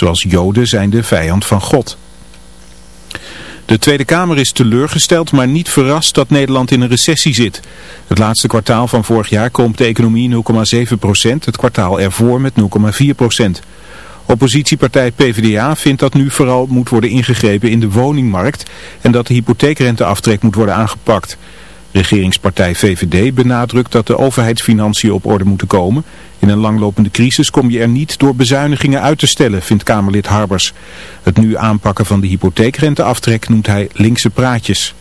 zoals Joden zijn de vijand van God. De Tweede Kamer is teleurgesteld, maar niet verrast dat Nederland in een recessie zit. Het laatste kwartaal van vorig jaar komt de economie 0,7%, het kwartaal ervoor met 0,4%. Oppositiepartij PvdA vindt dat nu vooral moet worden ingegrepen in de woningmarkt en dat de hypotheekrenteaftrek moet worden aangepakt. Regeringspartij VVD benadrukt dat de overheidsfinanciën op orde moeten komen. In een langlopende crisis kom je er niet door bezuinigingen uit te stellen, vindt Kamerlid Harbers. Het nu aanpakken van de hypotheekrenteaftrek noemt hij linkse praatjes.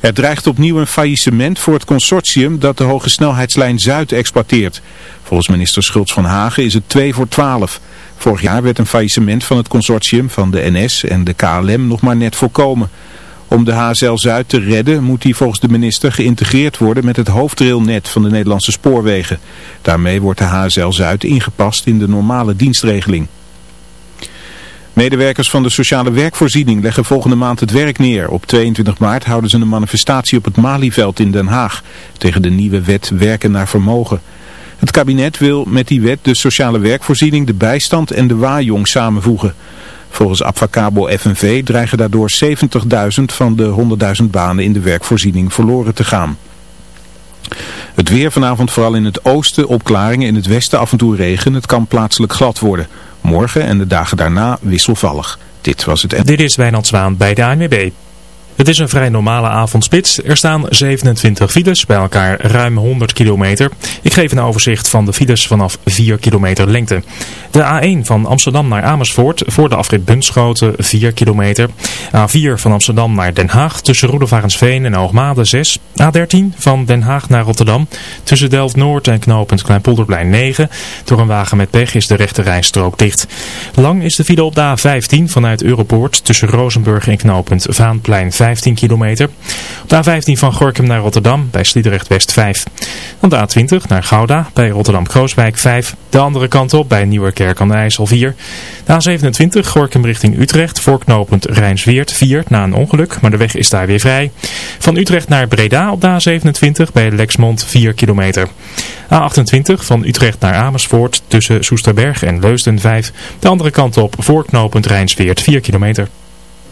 Er dreigt opnieuw een faillissement voor het consortium dat de hoge snelheidslijn Zuid exploiteert. Volgens minister Schultz van Hagen is het 2 voor 12. Vorig jaar werd een faillissement van het consortium van de NS en de KLM nog maar net voorkomen. Om de HSL Zuid te redden moet die volgens de minister geïntegreerd worden met het hoofdrailnet van de Nederlandse spoorwegen. Daarmee wordt de HSL Zuid ingepast in de normale dienstregeling. Medewerkers van de sociale werkvoorziening leggen volgende maand het werk neer. Op 22 maart houden ze een manifestatie op het Malieveld in Den Haag tegen de nieuwe wet werken naar vermogen. Het kabinet wil met die wet de sociale werkvoorziening, de bijstand en de waaijong samenvoegen. Volgens Abfacabo FNV dreigen daardoor 70.000 van de 100.000 banen in de werkvoorziening verloren te gaan. Het weer vanavond vooral in het oosten opklaringen, in het westen af en toe regen. Het kan plaatselijk glad worden. Morgen en de dagen daarna wisselvallig. Dit was het... Dit is Wijnand Zwaan bij de ANWB. Het is een vrij normale avondspits. Er staan 27 files, bij elkaar ruim 100 kilometer. Ik geef een overzicht van de files vanaf 4 kilometer lengte. De A1 van Amsterdam naar Amersfoort voor de afrit Bunschoten 4 kilometer. A4 van Amsterdam naar Den Haag tussen Roedevarensveen en Hoogmade 6. A13 van Den Haag naar Rotterdam tussen Delft-Noord en knooppunt Kleinpolderplein 9. Door een wagen met pech is de rechte rijstrook dicht. Lang is de file op de A15 vanuit Europoort tussen Rozenburg en knooppunt Vaanplein 15 kilometer. Op de A15 van Gorkum naar Rotterdam bij Sliedrecht West 5. Dan de A20 naar Gouda bij Rotterdam-Krooswijk 5. De andere kant op bij Nieuwerkerk aan de IJssel 4. De A27 Gorkum richting Utrecht voorknopend Rijnsweert 4 na een ongeluk, maar de weg is daar weer vrij. Van Utrecht naar Breda op de A27 bij Lexmond 4 kilometer. A28 van Utrecht naar Amersfoort tussen Soesterberg en Leusden 5. De andere kant op voorknopend Rijnsweert 4 kilometer.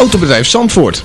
Autobedrijf Zandvoort.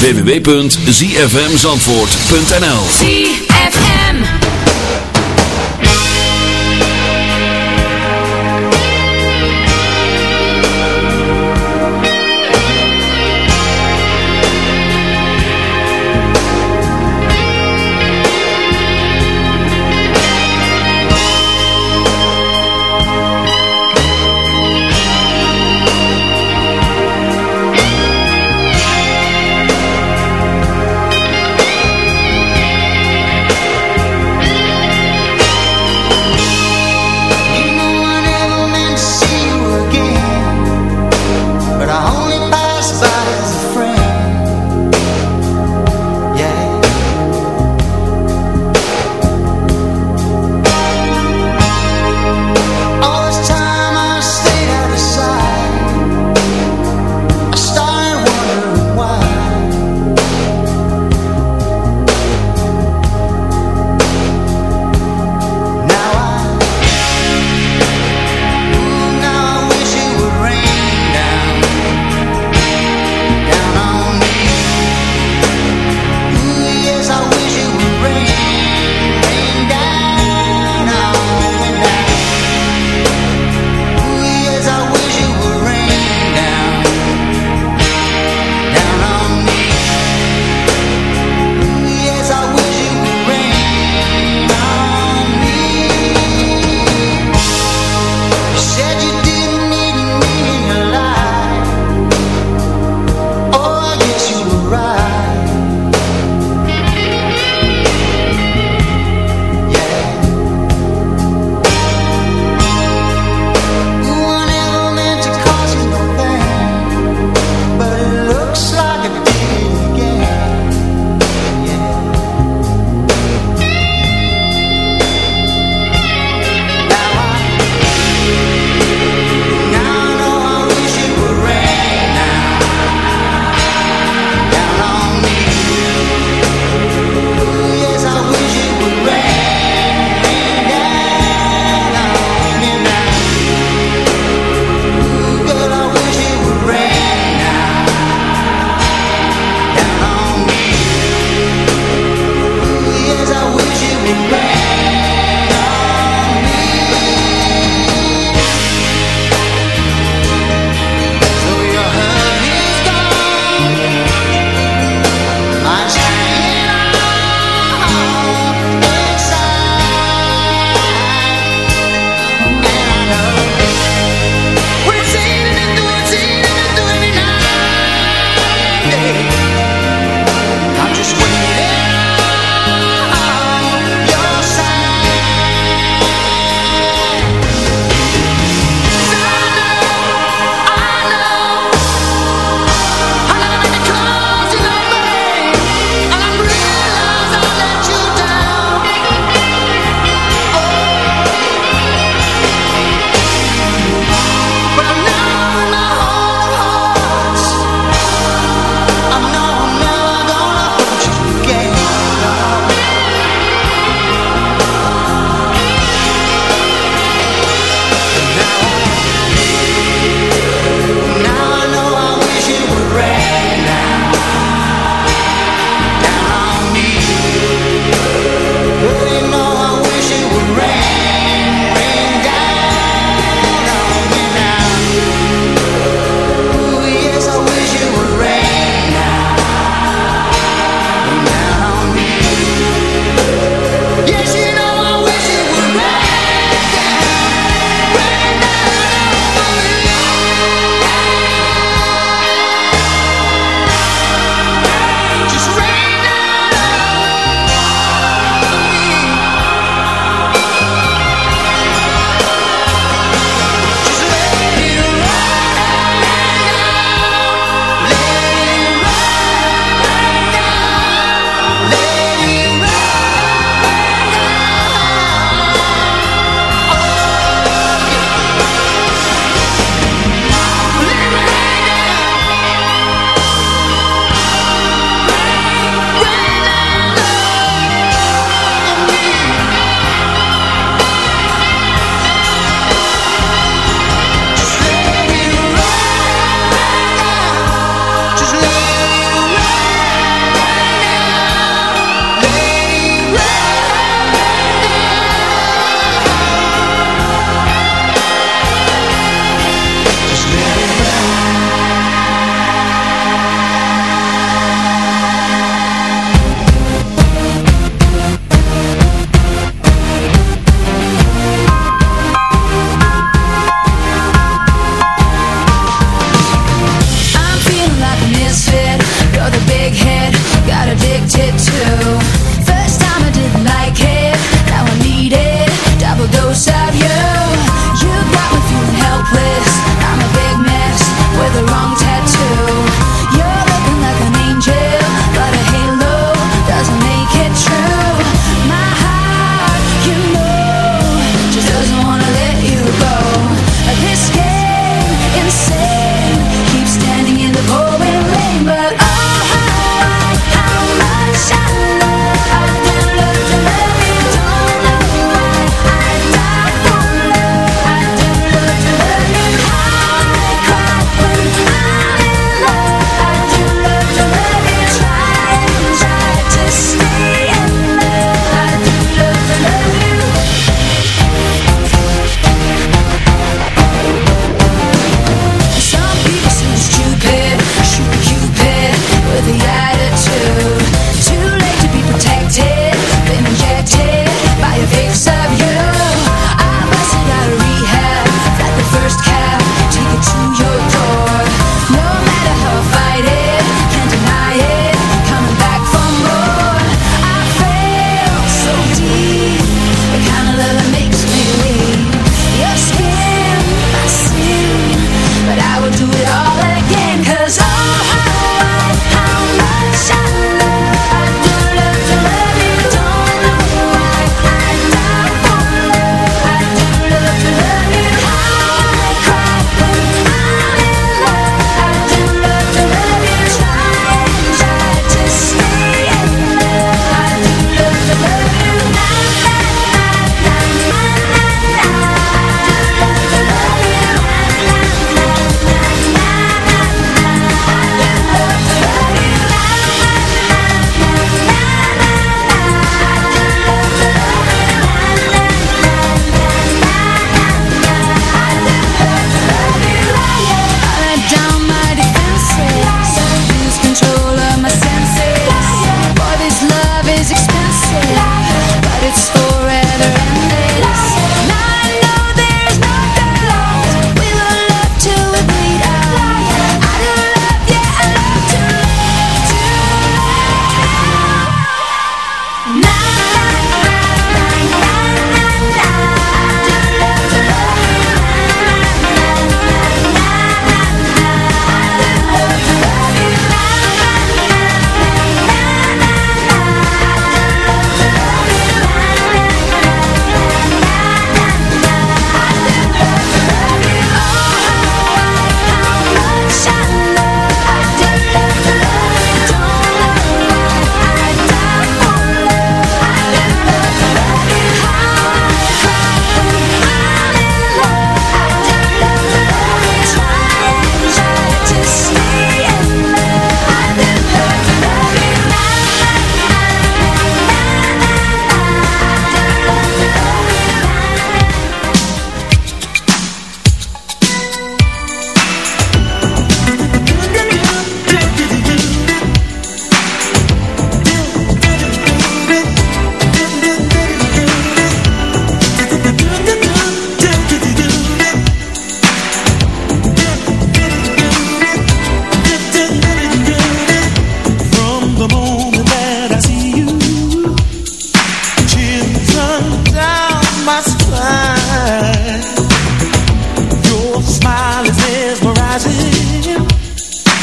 www.zfmzandvoort.nl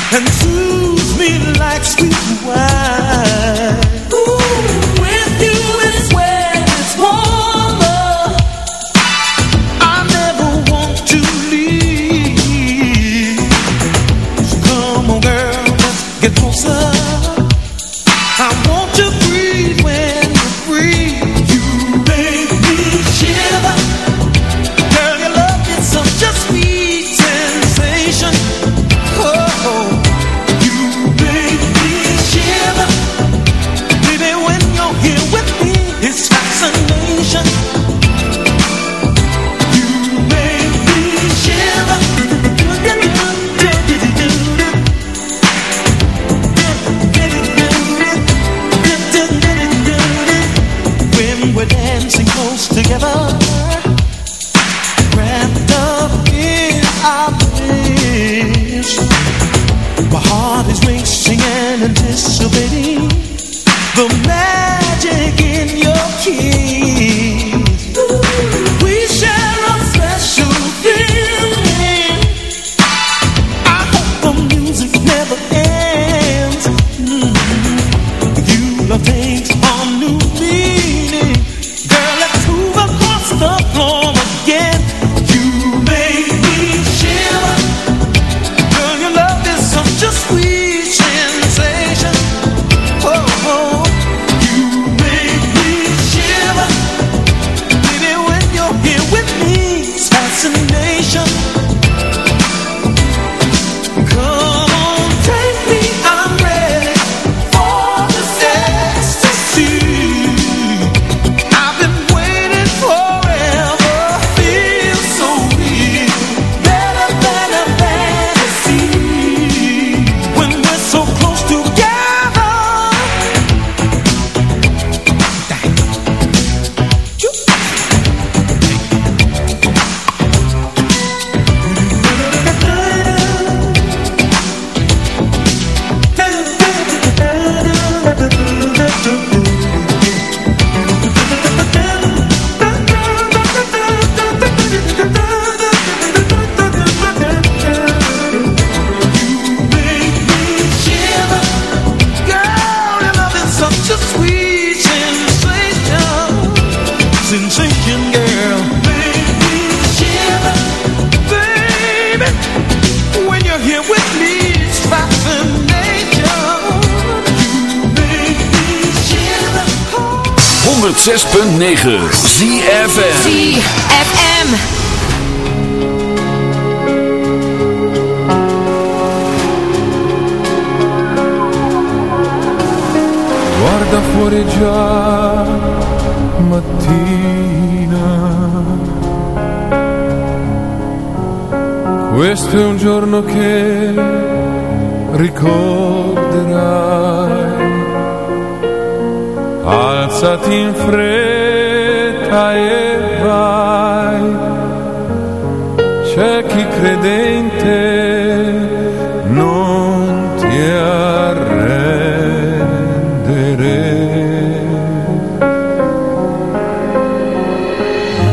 很刺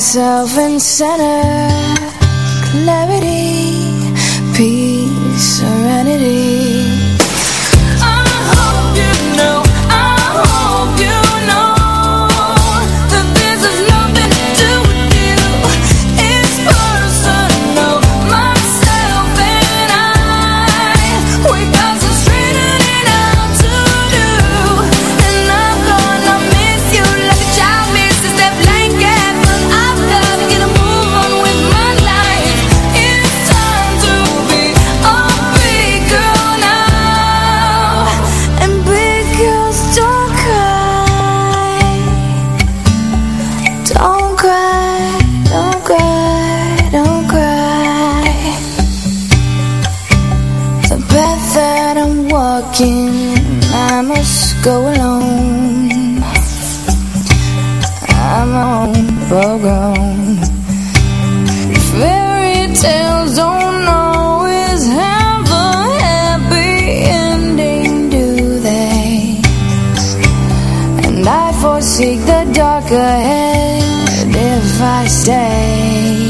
myself in center, clarity, if I stay.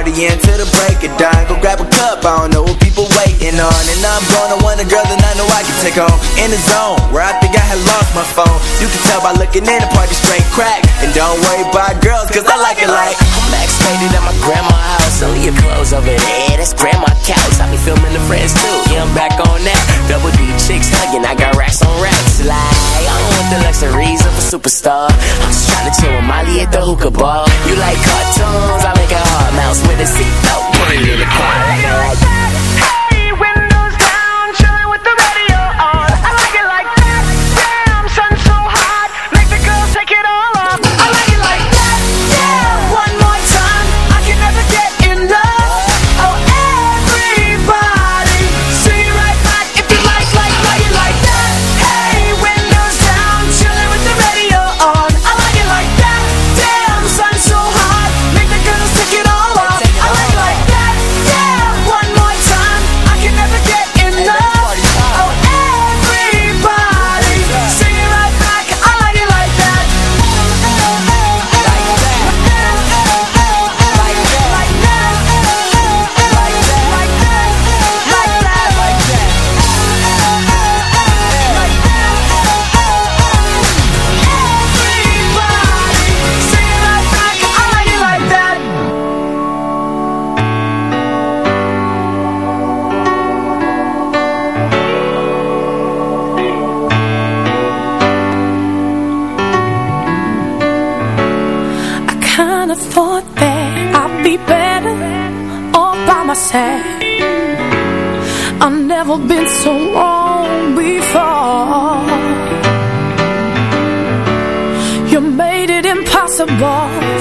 partying till the break of dawn. Go grab a cup, I don't know what people waiting on. And I'm gonna a girl that I know I can take home. In the zone, where I think I had lost my phone. You can tell by looking in the party straight crack. And don't worry about girls, cause I like it like. I'm vaccinated at my grandma's house. Only your clothes over there. That's grandma couch. I be filming the friends too. Yeah, I'm back on that. Double D chicks hugging. I got racks on racks. Like, I don't want the luxuries of a superstar. I'm just trying to chill with Molly at the hookah bar. You like cartoons? I make a hard mouse with a seatbelt. Put it in the car.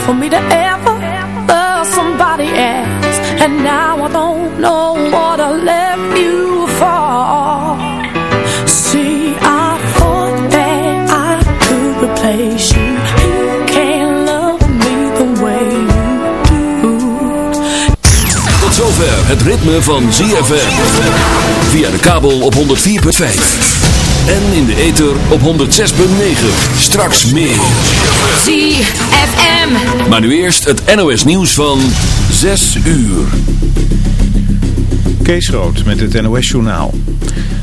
For me to ever love somebody else. And now I don't know what I left you for. See, I thought that I could replace you. You can't love me the way you do. Tot zover het ritme van ZFM. Via de kabel op 104.5. En in de ether op 106.9. Straks meer. ZFM. Maar nu eerst het NOS nieuws van 6 uur. Kees Rood met het NOS-journaal.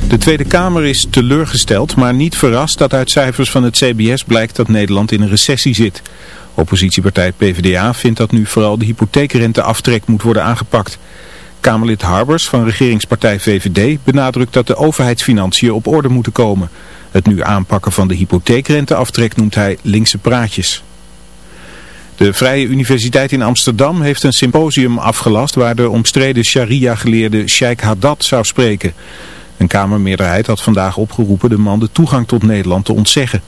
De Tweede Kamer is teleurgesteld, maar niet verrast dat uit cijfers van het CBS blijkt dat Nederland in een recessie zit. Oppositiepartij PvdA vindt dat nu vooral de hypotheekrenteaftrek moet worden aangepakt. Kamerlid Harbers van regeringspartij VVD benadrukt dat de overheidsfinanciën op orde moeten komen. Het nu aanpakken van de hypotheekrenteaftrek noemt hij linkse praatjes. De Vrije Universiteit in Amsterdam heeft een symposium afgelast waar de omstreden sharia-geleerde Sheikh Haddad zou spreken. Een kamermeerderheid had vandaag opgeroepen de man de toegang tot Nederland te ontzeggen.